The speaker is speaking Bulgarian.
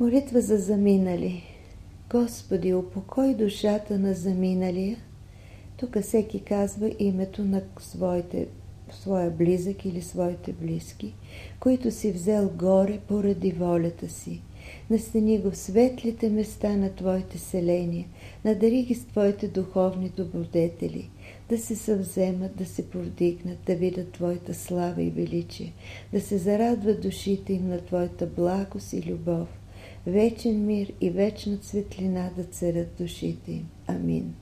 Молитва за заминали. Господи, упокой душата на заминалия. Тук всеки казва името на своите, своя близък или своите близки, които си взел горе поради волята си. Настани го в светлите места на Твоите селения, надари ги с Твоите духовни добродетели, да се съвземат, да се повдигнат, да видят Твоята слава и величие, да се зарадват душите им на Твоята благост и любов вечен мир и вечна светлина да царят душите им. Амин.